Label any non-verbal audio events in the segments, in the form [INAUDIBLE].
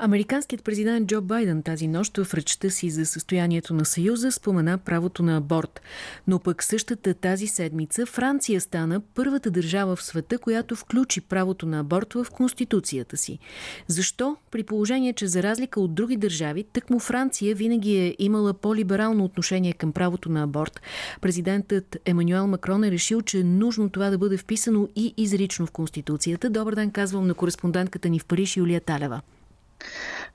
Американският президент Джо Байден тази нощ в речта си за състоянието на Съюза спомена правото на аборт. Но пък същата тази седмица Франция стана първата държава в света, която включи правото на аборт в Конституцията си. Защо? При положение, че за разлика от други държави, тъкмо Франция винаги е имала по-либерално отношение към правото на аборт. Президентът Емануел Макрон е решил, че е нужно това да бъде вписано и изрично в Конституцията. Добър ден, казвам на кореспондентката ни в Париж Юлия Талева.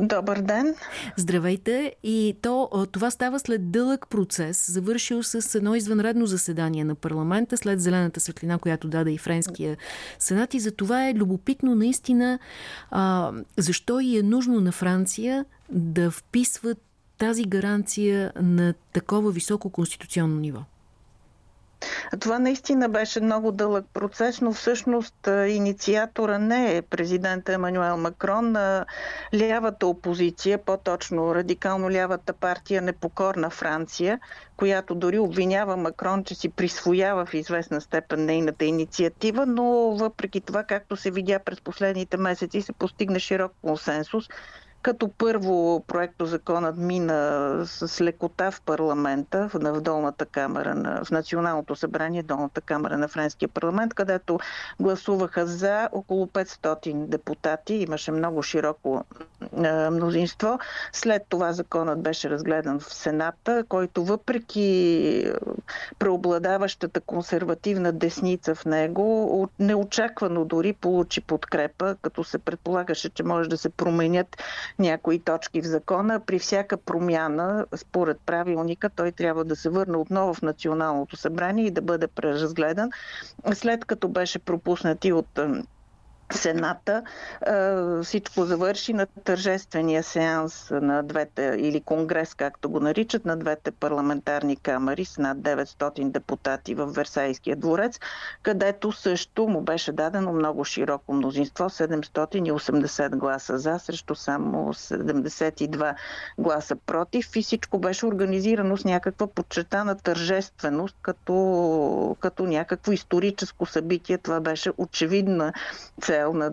Добър ден! Здравейте! И то, това става след дълъг процес, завършил с едно извънредно заседание на парламента, след зелената светлина, която даде и Френския сенат. И за това е любопитно наистина а, защо и е нужно на Франция да вписват тази гаранция на такова високо конституционно ниво. Това наистина беше много дълъг процес, но всъщност инициатора не е президента Емануел Макрон, а лявата опозиция, по-точно радикално лявата партия Непокорна Франция, която дори обвинява Макрон, че си присвоява в известна степен нейната инициатива, но въпреки това, както се видя през последните месеци, се постигна широк консенсус като първо проекто законът мина с лекота в парламента, в долната камера, на, в Националното събрание, долната камера на Френския парламент, където гласуваха за около 500 депутати. Имаше много широко мнозинство. След това законът беше разгледан в Сената, който въпреки преобладаващата консервативна десница в него, неочаквано дори получи подкрепа, като се предполагаше, че може да се променят някои точки в закона. При всяка промяна, според правилника, той трябва да се върне отново в Националното събрание и да бъде преразгледан. След като беше пропуснат и от Сената всичко завърши на тържествения сеанс на двете, или конгрес, както го наричат, на двете парламентарни камери с над 900 депутати в Версайския дворец, където също му беше дадено много широко мнозинство, 780 гласа за, срещу само 72 гласа против и всичко беше организирано с някаква подчертана тържественост, като, като някакво историческо събитие. Това беше очевидна цел цел на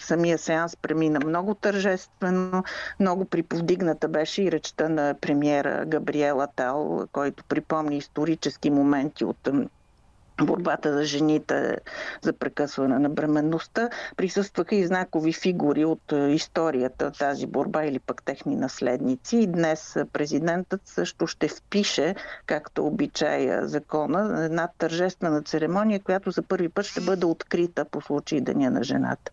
самия сеанс премина много тържествено, много приповдигната беше и речта на премиера Габриела Тал, който припомни исторически моменти от борбата за жените за прекъсване на бременността. Присъстваха и знакови фигури от историята тази борба или пък техни наследници. И днес президентът също ще впише, както обичая закона, една тържествена церемония, която за първи път ще бъде открита по случай Деня на жената.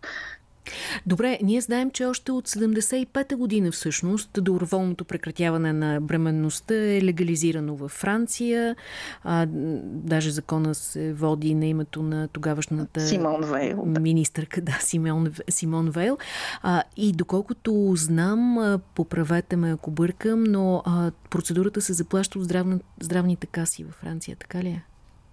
Добре, ние знаем, че още от 75-та година всъщност доброволното прекратяване на бременността е легализирано във Франция. А, даже закона се води на името на тогавашната Симон Вейл. Да. Министърка, да, Симон, Симон Вейл. А, и доколкото знам, поправете ме ако бъркам, но а, процедурата се заплаща от здравна, здравните каси във Франция, така ли е?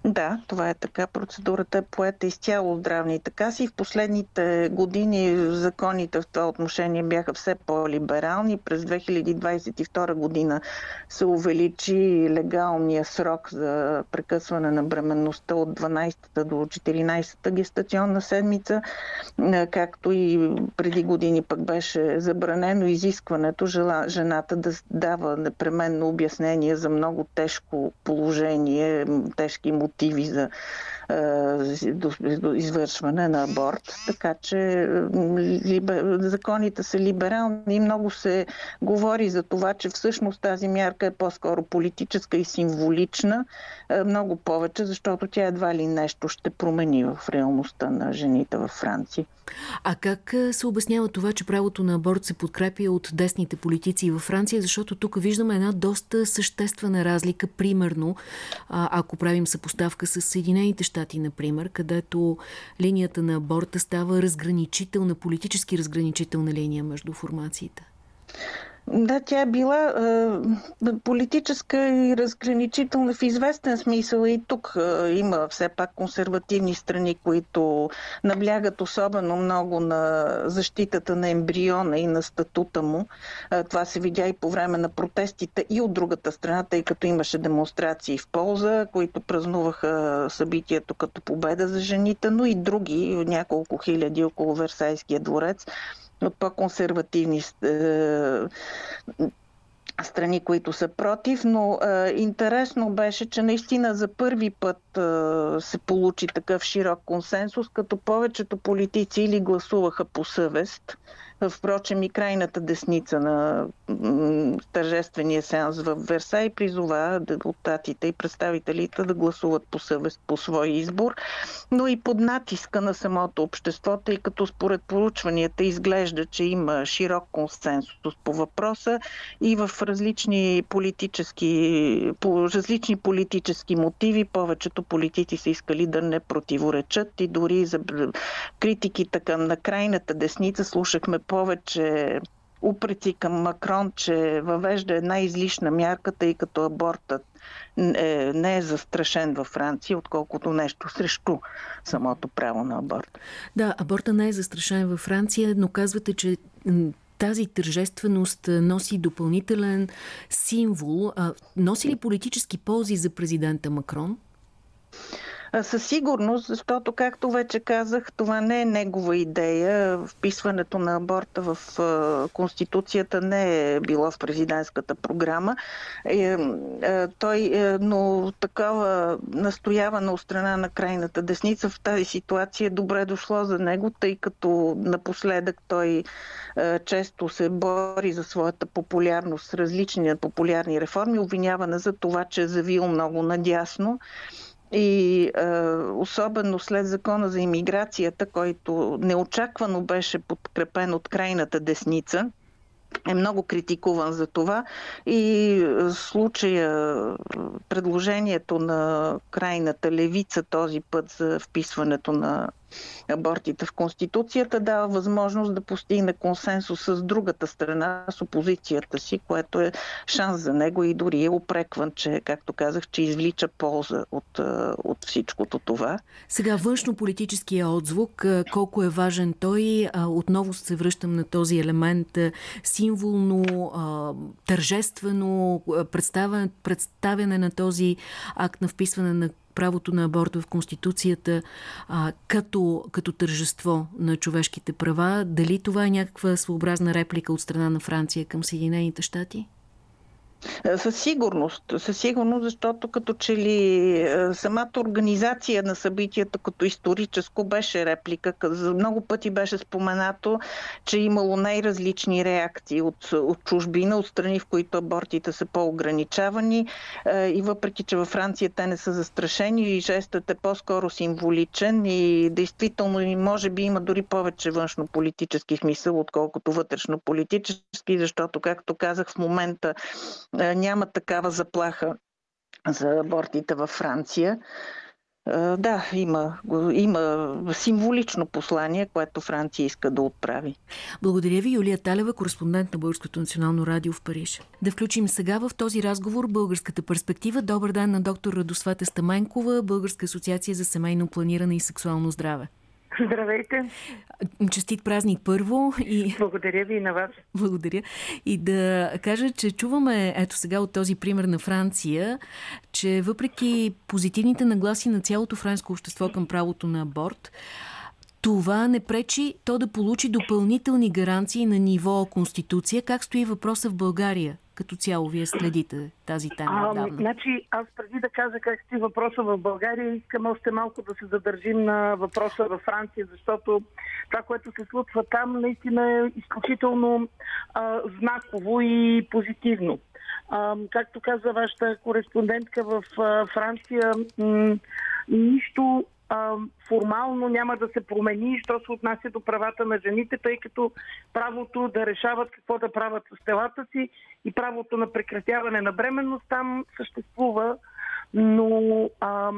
Да, това е така. Процедурата е поета изцяло от здравните каси. В последните години законите в това отношение бяха все по-либерални. През 2022 година се увеличи легалния срок за прекъсване на бременността от 12-та до 14-та гестационна седмица, както и преди години пък беше забранено изискването жената да дава непременно обяснение за много тежко положение, тежки мотиви за извършване на аборт. Така че законите са либерални и много се говори за това, че всъщност тази мярка е по-скоро политическа и символична, много повече, защото тя едва ли нещо ще промени в реалността на жените във Франция. А как се обяснява това, че правото на аборт се подкрепя от десните политици във Франция? Защото тук виждаме една доста съществена разлика. Примерно, ако правим съпоставка с Съединените щати, например, където линията на аборта става разграничителна, политически разграничителна линия между формациите. Да, тя е била е, политическа и разграничителна в известен смисъл. И тук е, има все пак консервативни страни, които наблягат особено много на защитата на ембриона и на статута му. Е, това се видя и по време на протестите и от другата страна, тъй като имаше демонстрации в полза, които празнуваха събитието като победа за жените, но и други, няколко хиляди около Версайския дворец, от по-консервативни страни, които са против, но е, интересно беше, че наистина за първи път е, се получи такъв широк консенсус, като повечето политици или гласуваха по съвест, Впрочем и крайната десница на тържествения сеанс в Версай призова депутатите и представителите да гласуват по съвест по свой избор, но и под натиска на самото общество, тъй като според поручванията изглежда, че има широк консенсус по въпроса и в различни политически, по различни политически мотиви повечето политици са искали да не противоречат и дори за критиките към на крайната десница слушахме повече упреци към Макрон, че въвежда една излишна мярка, тъй като абортът е, не е застрашен във Франция, отколкото нещо срещу самото право на аборт. Да, аборта не е застрашен във Франция, но казвате, че тази тържественост носи допълнителен символ. Носи ли политически ползи за президента Макрон? Със сигурност, защото, както вече казах, това не е негова идея. Вписването на аборта в Конституцията не е било в президентската програма. Е, той, е, но такава настоявана от страна на крайната десница в тази ситуация е добре дошло за него, тъй като напоследък той често се бори за своята популярност с различни популярни реформи, обвинявана за това, че е завил много надясно и е, особено след закона за иммиграцията, който неочаквано беше подкрепен от крайната десница, е много критикуван за това. И случая, предложението на крайната левица този път за вписването на абортите в Конституцията дава възможност да постигне консенсус с другата страна, с опозицията си, което е шанс за него и дори е опрекван, че, както казах, че извлича полза от, от всичкото това. Сега външно-политическия отзвук, колко е важен той, отново се връщам на този елемент символно, тържествено представяне, на този акт на вписване на правото на аборт в Конституцията а, като, като тържество на човешките права. Дали това е някаква своеобразна реплика от страна на Франция към Съединените щати? Е, със сигурност. Със сигурност, защото като че ли е, самата организация на събитията като историческо беше реплика. Много пъти беше споменато, че е имало най-различни реакции от, от чужбина, от страни, в които абортите са по-ограничавани. Е, и въпреки, че във Франция те не са застрашени, жестът е по-скоро символичен и действително може би има дори повече външно-политически смисъл, отколкото вътрешно-политически, защото, както казах, в момента няма такава заплаха за абортите във Франция. Е, да, има, има символично послание, което Франция иска да отправи. Благодаря ви, Юлия Талева, кореспондент на Българското национално радио в Париж. Да включим сега в този разговор българската перспектива. Добър ден на доктор Радосвата Стаменкова, Българска асоциация за семейно планиране и сексуално здраве. Здравейте! Честит празник първо. И... Благодаря ви и на вас. Благодаря. И да кажа, че чуваме ето сега от този пример на Франция, че въпреки позитивните нагласи на цялото френско общество към правото на аборт, това не пречи то да получи допълнителни гаранции на ниво Конституция. Как стои въпроса в България? Като цяло вие следите тази тема отдавна. Значи, аз преди да кажа как стои въпроса в България, искам още малко да се задържим на въпроса във Франция, защото това, което се случва там, наистина е изключително а, знаково и позитивно. А, както каза вашата кореспондентка в а, Франция, нищо формално няма да се промени, що се отнася до правата на жените, тъй като правото да решават какво да правят с телата си и правото на прекратяване на бременност там съществува, но а,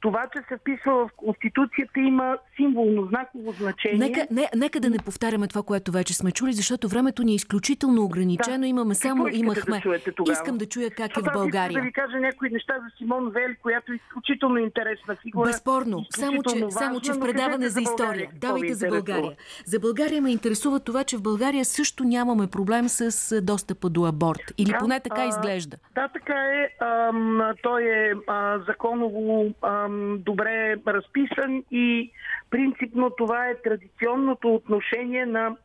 това, че се вписва в Конституцията, има символно, знаково значение. Нека, не, нека да не повтаряме това, което вече сме чули, защото времето ни е изключително ограничено. Да. Имаме само, имахме... Да Искам да чуя как Защото е в България. да ви кажа някои неща за Симон Вели, която е изключително интересна фигура. Безспорно. Само че, важна, само, че в предаване за история. Давайте за България. За България ме интересува това, че в България също нямаме проблем с достъпа до аборт. Или да, поне така а, изглежда. Да, така е. Ам, той е а, законово ам, добре разписан и принципно това е традиционното отношение на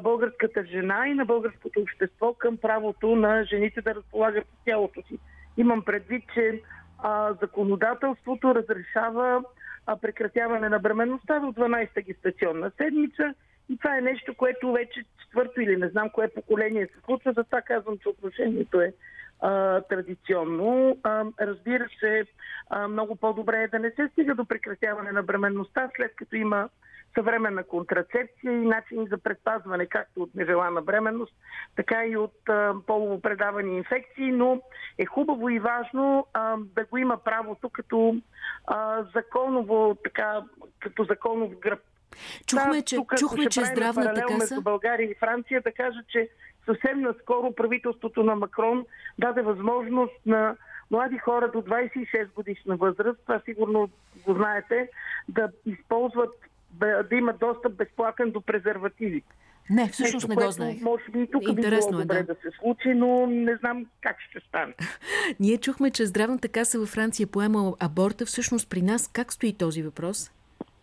българската жена и на българското общество към правото на жените да разполагат с тялото си. Имам предвид, че а, законодателството разрешава а, прекратяване на бременността до 12-та гестационна седмица и това е нещо, което вече четвърто или не знам кое поколение се случва, затова казвам, че отношението е а, традиционно. А, разбира се, а, много по-добре е да не се стига до прекратяване на бременността, след като има съвременна контрацепция и начини за предпазване, както от нежелана бременност, така и от а, полово предавани инфекции, но е хубаво и важно а, да го има правото като а, законово, така, като законов гръб. Чухме, да, че, тук, чухме, че здравната каса... между България и Франция да кажа, че съвсем наскоро правителството на Макрон даде възможност на млади хора до 26 годишна възраст, това сигурно го знаете, да използват, да, имат достъп безплатен до презервативи. Не, всъщност Нещо, не го знаех. Може би и тук Интересно би било е, добре да. да се случи, но не знам как ще стане. [LAUGHS] Ние чухме, че здравната каса във Франция поема аборта. Всъщност при нас как стои този въпрос?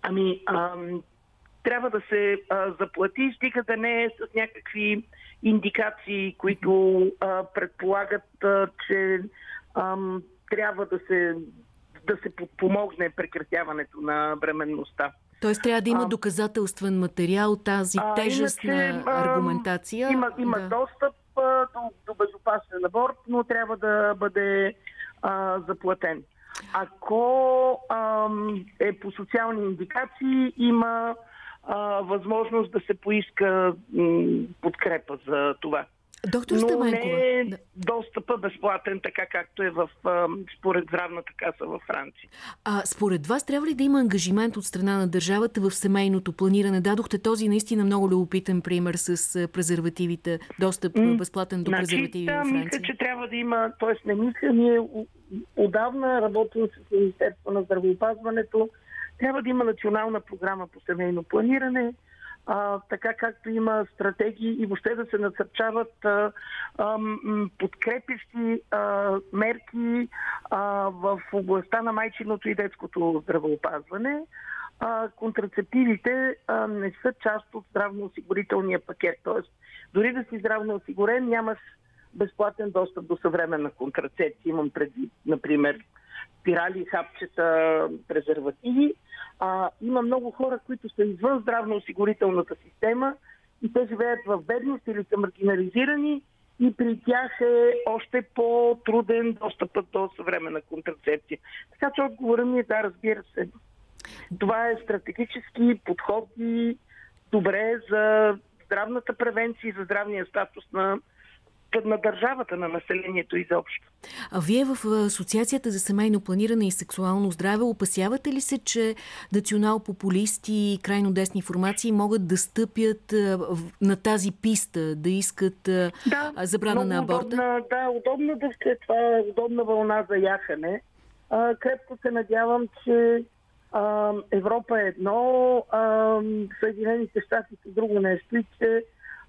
Ами, ам, трябва да се а, заплати, стига да не е с някакви индикации, които а, предполагат, а, че ам, трябва да се, да се подпомогне прекратяването на бременността. Тоест трябва да има а, доказателствен материал, тази а, тежестна иначе, аргументация. Има, има да. достъп а, до, до безопасен аборт, но трябва да бъде а, заплатен. Ако а, е по социални индикации, има а, възможност да се поиска м, подкрепа за това. Доктор Но не е достъпа безплатен, така както е в, според здравната каса във Франция. А според вас трябва ли да има ангажимент от страна на държавата в семейното планиране? Дадохте този наистина много любопитен пример с презервативите, достъп безплатен до значи, презервативи да, във Франция. Мисля, че трябва да има, т.е. не мисля, ние отдавна работим с Министерство на здравеопазването, трябва да има национална програма по семейно планиране, а, така както има стратегии и въобще да се насърчават а, а, подкрепещи а, мерки а, в областта на майчиното и детското здравеопазване. А, контрацептивите а, не са част от здравноосигурителния пакет. Тоест, дори да си здравно осигурен, нямаш безплатен достъп до съвременна контрацепция. Имам предвид, например, спирали, хапчета, презервативи. А, има много хора, които са извън здравноосигурителната система и те живеят в бедност или са маргинализирани и при тях е още по-труден достъпът до съвременна контрацепция. Така че отговора ми е да, разбира се. Това е стратегически подход и добре за здравната превенция и за здравния статус на на държавата, на населението изобщо. А вие в Асоциацията за семейно планиране и сексуално здраве опасявате ли се, че национал-популисти и крайно десни формации могат да стъпят на тази писта, да искат да, забрана на аборта? Удобна, да, удобна да се това е удобна вълна за яхане. А, крепко се надявам, че а, Европа е едно, а, Съединените щати са друго нещо и че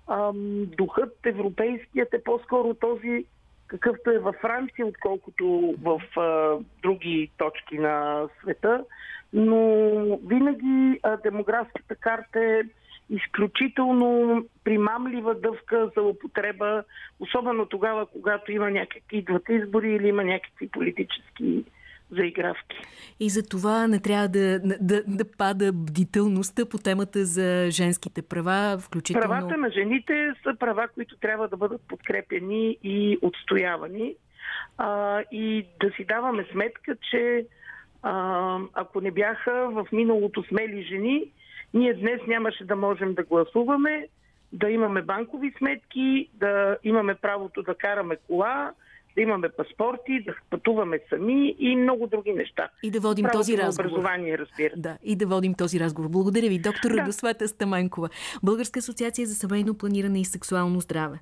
ам, духът европейският е по-скоро този, какъвто е във Франция, отколкото в а, други точки на света. Но винаги а, демографската карта е изключително примамлива дъвка за употреба, особено тогава, когато има някакви идват избори или има някакви политически заигравки. И за това не трябва да, да, да пада бдителността по темата за женските права, включително... Правата на жените са права, които трябва да бъдат подкрепени и отстоявани. А, и да си даваме сметка, че а, ако не бяха в миналото смели жени, ние днес нямаше да можем да гласуваме, да имаме банкови сметки, да имаме правото да караме кола, да имаме паспорти, да пътуваме сами и много други неща. И да водим Правото този разговор. образование, разбира. Да, и да водим този разговор. Благодаря ви, доктор да. Радосвета Стаменкова, Българска асоциация за семейно планиране и сексуално здраве.